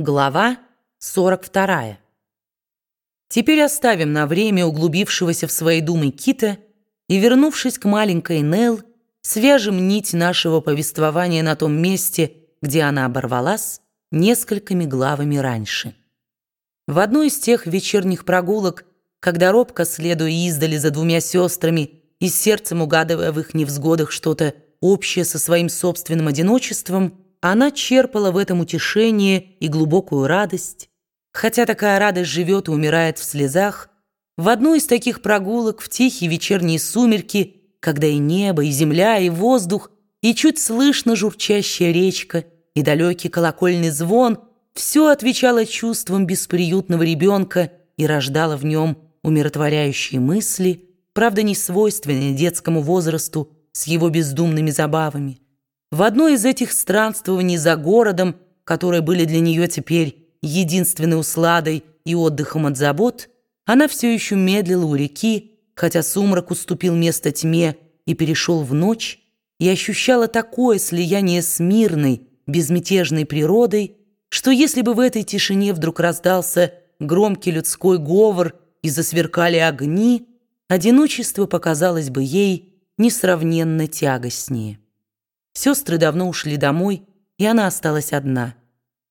Глава 42. Теперь оставим на время углубившегося в свои думы Кита и, вернувшись к маленькой Нелл, свяжем нить нашего повествования на том месте, где она оборвалась, несколькими главами раньше. В одной из тех вечерних прогулок, когда робко, следуя издали за двумя сестрами и сердцем угадывая в их невзгодах что-то общее со своим собственным одиночеством, она черпала в этом утешение и глубокую радость. Хотя такая радость живет и умирает в слезах, в одну из таких прогулок в тихие вечерние сумерки, когда и небо, и земля, и воздух, и чуть слышно журчащая речка, и далекий колокольный звон, все отвечало чувствам бесприютного ребенка и рождало в нем умиротворяющие мысли, правда, не свойственные детскому возрасту с его бездумными забавами. В одной из этих странствований за городом, которые были для нее теперь единственной усладой и отдыхом от забот, она все еще медлила у реки, хотя сумрак уступил место тьме и перешел в ночь, и ощущала такое слияние с мирной, безмятежной природой, что если бы в этой тишине вдруг раздался громкий людской говор и засверкали огни, одиночество показалось бы ей несравненно тягостнее. Сестры давно ушли домой, и она осталась одна.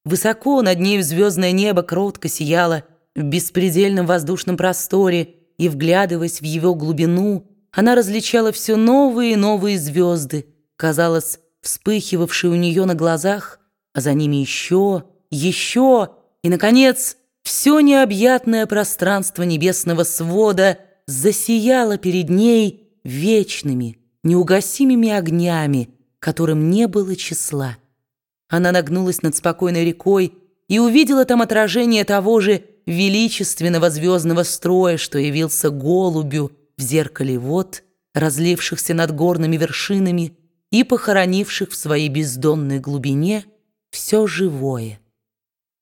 Высоко над ней в звездное небо кротко сияло в беспредельном воздушном просторе, и, вглядываясь в его глубину, она различала все новые и новые звезды, казалось, вспыхивавшие у нее на глазах, а за ними еще, еще, и, наконец, все необъятное пространство небесного свода засияло перед ней вечными, неугасимыми огнями, которым не было числа. Она нагнулась над спокойной рекой и увидела там отражение того же величественного звездного строя, что явился голубю в зеркале вод, разлившихся над горными вершинами и похоронивших в своей бездонной глубине все живое.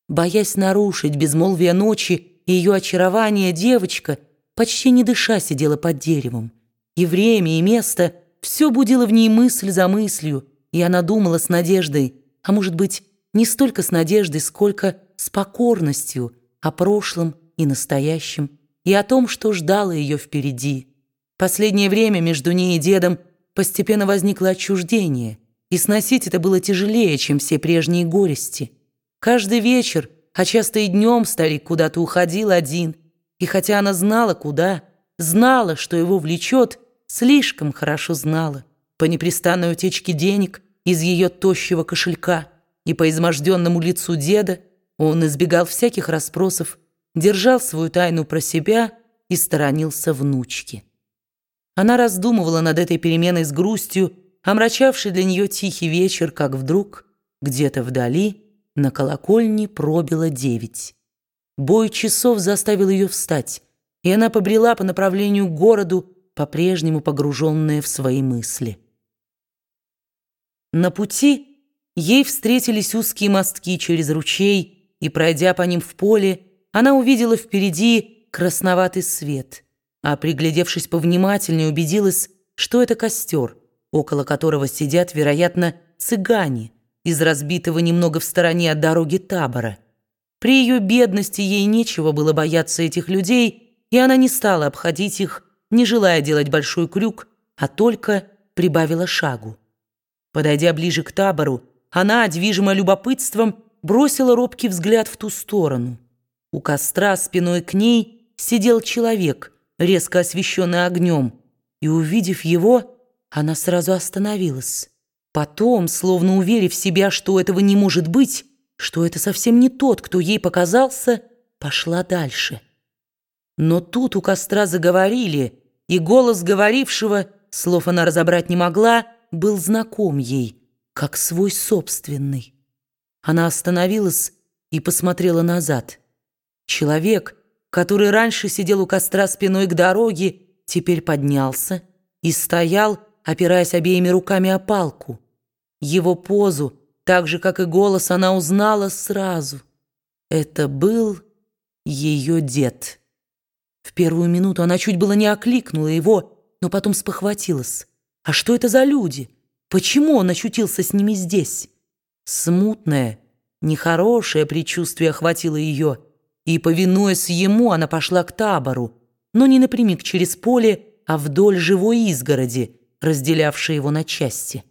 Боясь нарушить безмолвие ночи и ее очарование, девочка, почти не дыша, сидела под деревом. И время, и место — все будило в ней мысль за мыслью, и она думала с надеждой, а может быть, не столько с надеждой, сколько с покорностью о прошлом и настоящем, и о том, что ждало ее впереди. Последнее время между ней и дедом постепенно возникло отчуждение, и сносить это было тяжелее, чем все прежние горести. Каждый вечер, а часто и днем старик куда-то уходил один, и хотя она знала, куда, знала, что его влечет, слишком хорошо знала по непрестанной утечке денег из ее тощего кошелька и по изможденному лицу деда он избегал всяких расспросов, держал свою тайну про себя и сторонился внучки. Она раздумывала над этой переменой с грустью, омрачавшей для нее тихий вечер, как вдруг где-то вдали на колокольне пробило девять. Бой часов заставил ее встать, и она побрела по направлению к городу, по-прежнему погруженная в свои мысли. На пути ей встретились узкие мостки через ручей, и, пройдя по ним в поле, она увидела впереди красноватый свет, а, приглядевшись повнимательнее, убедилась, что это костер, около которого сидят, вероятно, цыгане из разбитого немного в стороне от дороги табора. При ее бедности ей нечего было бояться этих людей, и она не стала обходить их, не желая делать большой крюк, а только прибавила шагу. Подойдя ближе к табору, она, движимая любопытством, бросила робкий взгляд в ту сторону. У костра спиной к ней сидел человек, резко освещенный огнем, и, увидев его, она сразу остановилась. Потом, словно уверив себя, что этого не может быть, что это совсем не тот, кто ей показался, пошла дальше. Но тут у костра заговорили, и голос говорившего, слов она разобрать не могла, был знаком ей, как свой собственный. Она остановилась и посмотрела назад. Человек, который раньше сидел у костра спиной к дороге, теперь поднялся и стоял, опираясь обеими руками о палку. Его позу, так же, как и голос, она узнала сразу. Это был ее дед. В первую минуту она чуть было не окликнула его, но потом спохватилась. А что это за люди? Почему он очутился с ними здесь? Смутное, Нехорошее предчувствие охватило ее, и, повинуясь ему, она пошла к табору, но не напрямик через поле, а вдоль живой изгороди, разделявшей его на части.